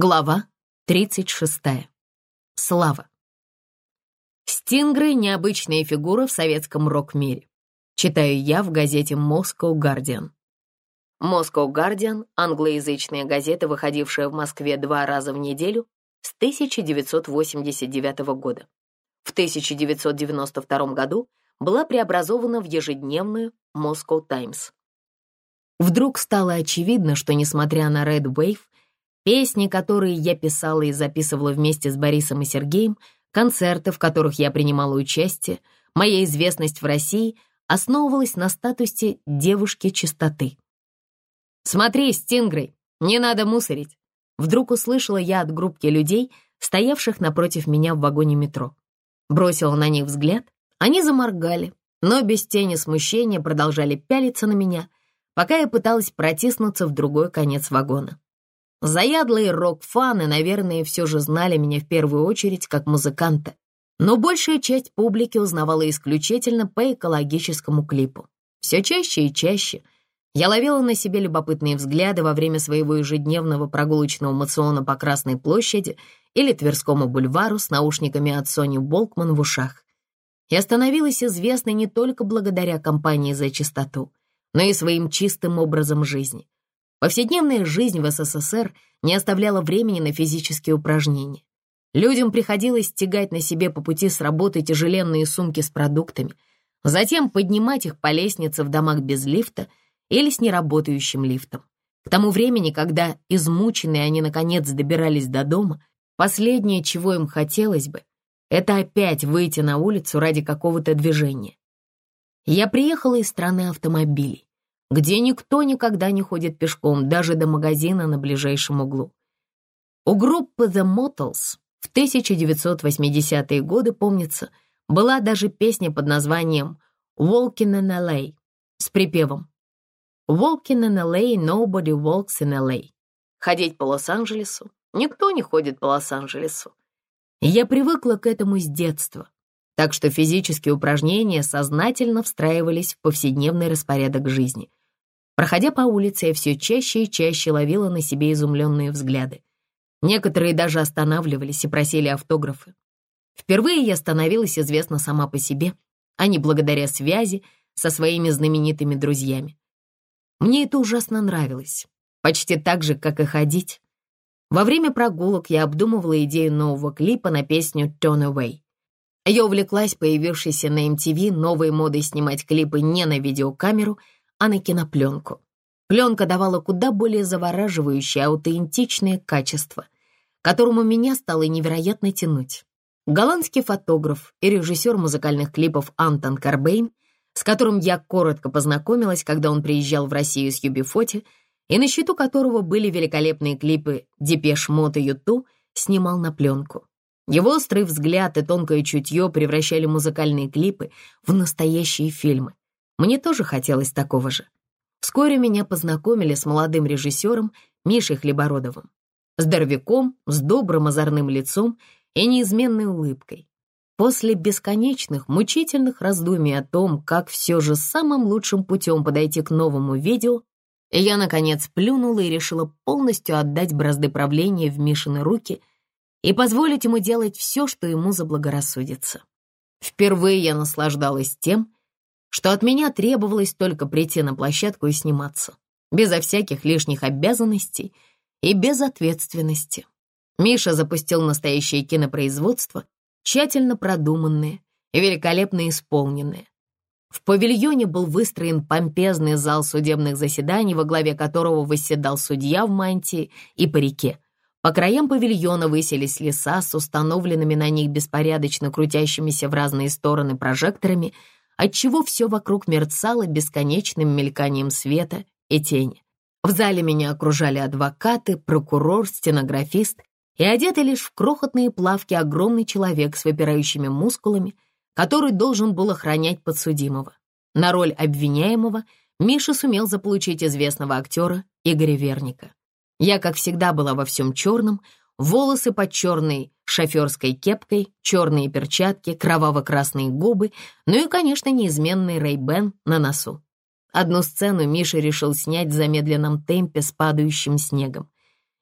Глава 36. Слава. Стингры — необычная фигура в советском рок-мире. Читаю я в газете Moscow Guardian. Moscow Guardian — англоязычная газета, выходившая в Москве два раза в неделю с 1989 года. В 1992 году была преобразована в ежедневную Moscow Times. Вдруг стало очевидно, что, несмотря на Red Wave, Песни, которые я писала и записывала вместе с Борисом и Сергеем, концерты, в которых я принимала участие, моя известность в России основывалась на статусе девушки чистоты. «Смотри, Стингрей, не надо мусорить!» Вдруг услышала я от группки людей, стоявших напротив меня в вагоне метро. Бросила на них взгляд, они заморгали, но без тени смущения продолжали пялиться на меня, пока я пыталась протиснуться в другой конец вагона. Заядлые рок-фаны, наверное, все же знали меня в первую очередь как музыканта, но большая часть публики узнавала исключительно по экологическому клипу. Все чаще и чаще я ловила на себе любопытные взгляды во время своего ежедневного прогулочного мациона по Красной площади или Тверскому бульвару с наушниками от Сони Болкман в ушах. Я становилась известной не только благодаря компании «За чистоту», но и своим чистым образом жизни — Повседневная жизнь в СССР не оставляла времени на физические упражнения. Людям приходилось тягать на себе по пути с работы тяжеленные сумки с продуктами, затем поднимать их по лестнице в домах без лифта или с неработающим лифтом. К тому времени, когда измученные они наконец добирались до дома, последнее, чего им хотелось бы, это опять выйти на улицу ради какого-то движения. Я приехала из страны автомобилей где никто никогда не ходит пешком, даже до магазина на ближайшем углу. У группы The Motels в 1980-е годы, помнится, была даже песня под названием «Walking in LA» с припевом «Walking in LA, nobody walks in LA». Ходить по Лос-Анджелесу? Никто не ходит по Лос-Анджелесу. Я привыкла к этому с детства, так что физические упражнения сознательно встраивались в повседневный распорядок жизни. Проходя по улице, я все чаще и чаще ловила на себе изумленные взгляды. Некоторые даже останавливались и просили автографы. Впервые я становилась известна сама по себе, а не благодаря связи со своими знаменитыми друзьями. Мне это ужасно нравилось, почти так же, как и ходить. Во время прогулок я обдумывала идею нового клипа на песню «Turn Away». Я увлеклась появившейся на MTV новой модой снимать клипы не на видеокамеру — а на кинопленку. Пленка давала куда более завораживающее, аутентичное качество, которому меня стало невероятно тянуть. Голландский фотограф и режиссер музыкальных клипов Антон Карбейн, с которым я коротко познакомилась, когда он приезжал в Россию с UB40, и на счету которого были великолепные клипы «Depeche Mode» и «Юту», снимал на пленку. Его острый взгляд и тонкое чутье превращали музыкальные клипы в настоящие фильмы. Мне тоже хотелось такого же. Вскоре меня познакомили с молодым режиссером Мишей Хлебородовым, здоровяком с добрым озорным лицом и неизменной улыбкой. После бесконечных, мучительных раздумий о том, как все же самым лучшим путем подойти к новому видео, я, наконец, плюнула и решила полностью отдать бразды правления в Мишины руки и позволить ему делать все, что ему заблагорассудится. Впервые я наслаждалась тем, что от меня требовалось только прийти на площадку и сниматься, безо всяких лишних обязанностей и без ответственности. Миша запустил настоящее кинопроизводство, тщательно продуманное и великолепно исполненное. В павильоне был выстроен помпезный зал судебных заседаний, во главе которого восседал судья в мантии и парике. По краям павильона высились леса с установленными на них беспорядочно крутящимися в разные стороны прожекторами — отчего все вокруг мерцало бесконечным мельканием света и тени. В зале меня окружали адвокаты, прокурор, стенографист и одетый лишь в крохотные плавки огромный человек с выпирающими мускулами, который должен был охранять подсудимого. На роль обвиняемого Миша сумел заполучить известного актера Игоря Верника. Я, как всегда, была во всем черном, волосы под черной шоферской кепкой, черные перчатки, кроваво-красные губы, ну и, конечно, неизменный Рэй-Бен на носу. Одну сцену Миша решил снять в замедленном темпе с падающим снегом.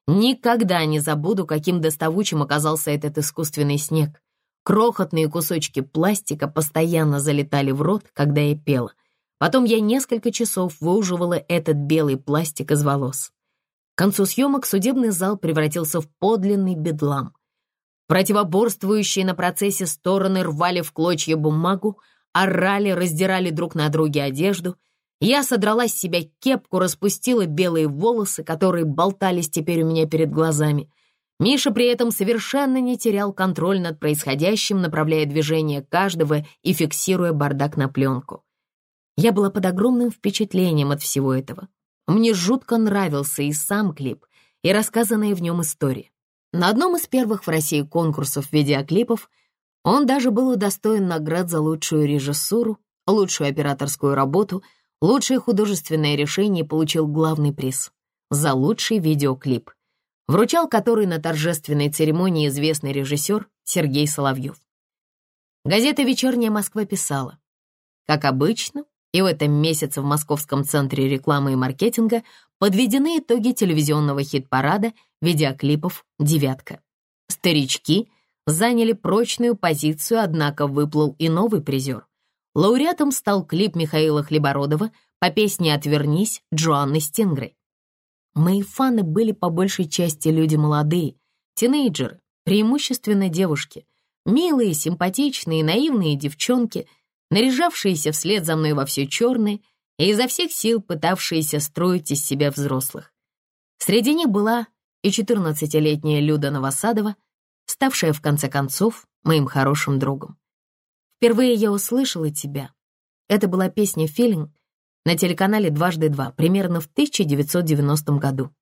Никогда не забуду, каким доставучим оказался этот искусственный снег. Крохотные кусочки пластика постоянно залетали в рот, когда я пела. Потом я несколько часов выуживала этот белый пластик из волос. К концу съемок судебный зал превратился в подлинный бедлам. Противоборствующие на процессе стороны рвали в клочья бумагу, орали, раздирали друг на друге одежду. Я содрала с себя кепку, распустила белые волосы, которые болтались теперь у меня перед глазами. Миша при этом совершенно не терял контроль над происходящим, направляя движение каждого и фиксируя бардак на пленку. Я была под огромным впечатлением от всего этого. Мне жутко нравился и сам клип, и рассказанная в нем история. На одном из первых в России конкурсов видеоклипов он даже был удостоен наград за лучшую режиссуру, лучшую операторскую работу, лучшее художественное решение получил главный приз за лучший видеоклип, вручал который на торжественной церемонии известный режиссер Сергей Соловьев. Газета «Вечерняя Москва» писала, как обычно, и в этом месяце в Московском центре рекламы и маркетинга подведены итоги телевизионного хит-парада видеоклипов «Девятка». Старички заняли прочную позицию, однако выплыл и новый призер. Лауреатом стал клип Михаила Хлебородова по песне «Отвернись» Джоанны Стингрей. Мои фаны были по большей части люди молодые, тинейджеры, преимущественно девушки, милые, симпатичные, наивные девчонки, наряжавшиеся вслед за мной во все черное и изо всех сил пытавшиеся строить из себя взрослых. Среди них была и 14-летняя Люда Новосадова, ставшая в конце концов моим хорошим другом. Впервые я услышала тебя. Это была песня «Филинг» на телеканале «Дважды два» примерно в 1990 году.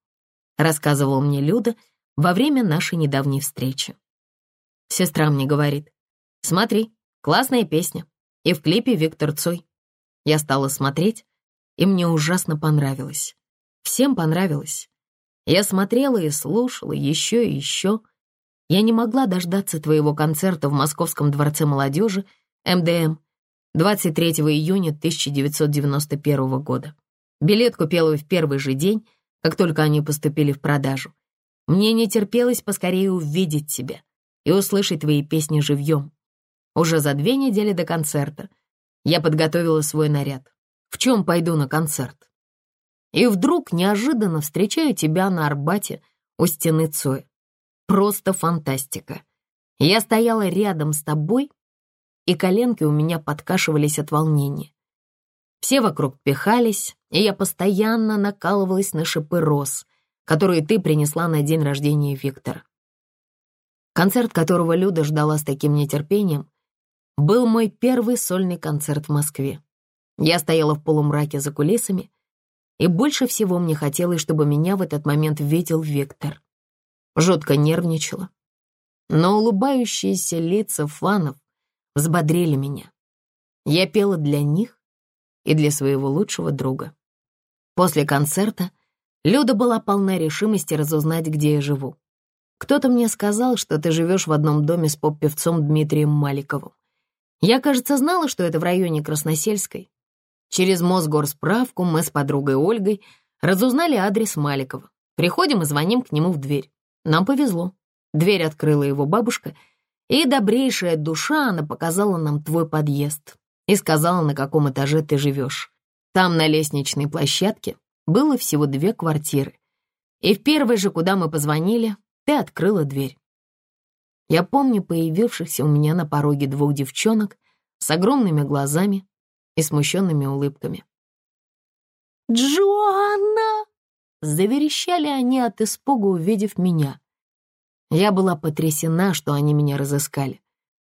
Рассказывала мне Люда во время нашей недавней встречи. Сестра мне говорит, смотри, классная песня. И в клипе Виктор Цой. Я стала смотреть, и мне ужасно понравилось. Всем понравилось. Я смотрела и слушала еще и еще. Я не могла дождаться твоего концерта в Московском дворце молодежи, МДМ, 23 июня 1991 года. Билет купила в первый же день, как только они поступили в продажу. Мне не терпелось поскорее увидеть тебя и услышать твои песни живьем. Уже за две недели до концерта я подготовила свой наряд. В чем пойду на концерт? И вдруг неожиданно встречаю тебя на Арбате у стены Цоя. Просто фантастика. Я стояла рядом с тобой, и коленки у меня подкашивались от волнения. Все вокруг пихались, и я постоянно накалывалась на шипы роз, которые ты принесла на день рождения Виктора. Концерт, которого Люда ждала с таким нетерпением, был мой первый сольный концерт в Москве. Я стояла в полумраке за кулисами, и больше всего мне хотелось, чтобы меня в этот момент видел Виктор. Жутко нервничала. Но улыбающиеся лица фанов взбодрили меня. Я пела для них и для своего лучшего друга. После концерта Люда была полна решимости разузнать, где я живу. Кто-то мне сказал, что ты живешь в одном доме с поп-певцом Дмитрием Маликовым. Я, кажется, знала, что это в районе Красносельской. Через Мосгорсправку мы с подругой Ольгой разузнали адрес Маликова. Приходим и звоним к нему в дверь. Нам повезло. Дверь открыла его бабушка, и добрейшая душа она показала нам твой подъезд и сказала, на каком этаже ты живешь. Там на лестничной площадке было всего две квартиры. И в первой же, куда мы позвонили, ты открыла дверь. Я помню появившихся у меня на пороге двух девчонок с огромными глазами и смущенными улыбками. «Джоанна!» — заверещали они от испуга, увидев меня. Я была потрясена, что они меня разыскали.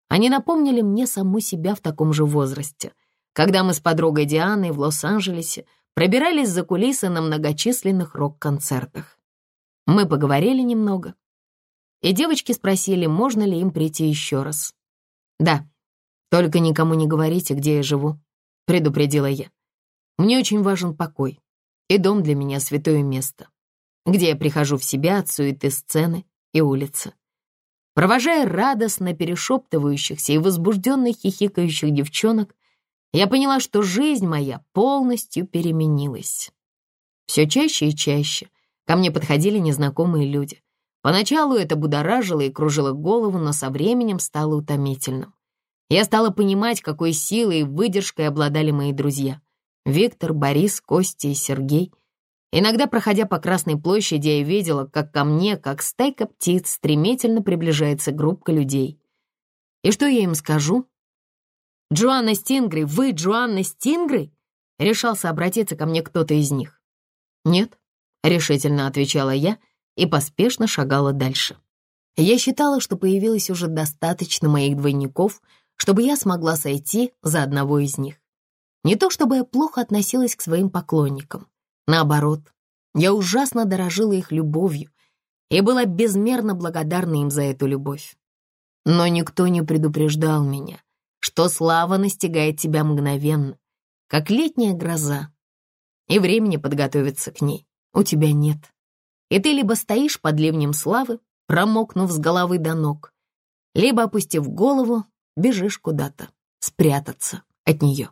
Они напомнили мне саму себя в таком же возрасте, когда мы с подругой Дианой в Лос-Анджелесе пробирались за кулисы на многочисленных рок-концертах. Мы поговорили немного, и девочки спросили, можно ли им прийти еще раз. «Да, только никому не говорите, где я живу», — предупредила я. «Мне очень важен покой, и дом для меня святое место, где я прихожу в себя от суеты сцены и улицы». Провожая радостно перешептывающихся и возбужденных хихикающих девчонок, я поняла, что жизнь моя полностью переменилась. Все чаще и чаще Ко мне подходили незнакомые люди. Поначалу это будоражило и кружило голову, но со временем стало утомительным. Я стала понимать, какой силой и выдержкой обладали мои друзья. Виктор, Борис, Костя и Сергей. Иногда, проходя по Красной площади, я видела, как ко мне, как стайка птиц, стремительно приближается группка людей. И что я им скажу? «Джоанна Стингрей, вы Джоанна Стингрей?» Решался обратиться ко мне кто-то из них. «Нет», — решительно отвечала я и поспешно шагала дальше. Я считала, что появилось уже достаточно моих двойников, чтобы я смогла сойти за одного из них. Не то чтобы я плохо относилась к своим поклонникам. Наоборот, я ужасно дорожила их любовью и была безмерно благодарна им за эту любовь. Но никто не предупреждал меня, что слава настигает тебя мгновенно, как летняя гроза, и времени подготовиться к ней у тебя нет. И ты либо стоишь под ливнем славы, промокнув с головы до ног, либо, опустив голову, бежишь куда-то, спрятаться от нее.